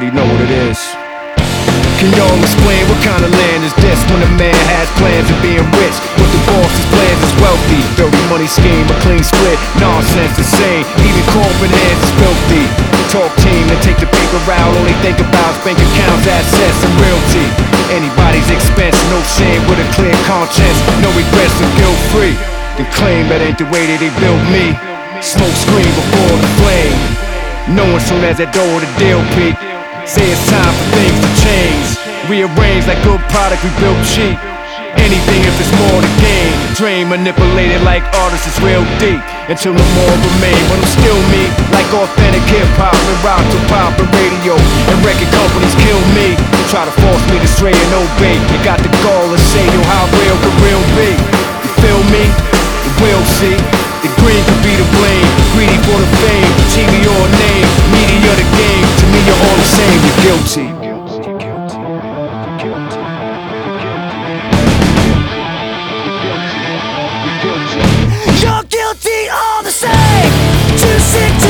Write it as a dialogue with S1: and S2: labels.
S1: already know what it is. Can y'all explain what kind of land is this when a man has plans of being rich? But the boss's plans is wealthy. Dirty money scheme, a clean split, nonsense insane. Even hands is filthy. Talk team and take the paper out, only think about bank accounts, assets, and realty. Anybody's expense, no shame with a clear conscience, no regrets and guilt free. Then claim that ain't the way that they built me. Smoke screen before the flame. Knowing soon as that door the deal peak. Say it's time for things to change. Rearrange like good product we built cheap. Anything if it's more to gain. Drain manipulated like artists is real deep. Until no more remain. But I'm still me, like authentic hip hop and rock to pop and radio. And record companies kill me. Try to force me to stray and obey. You got the gall to say, yo, how real could real be? You feel me? You will see. The green could be the blame. Greedy for the fame. TV or name. Guilty.
S2: You're guilty all the same. Too sick to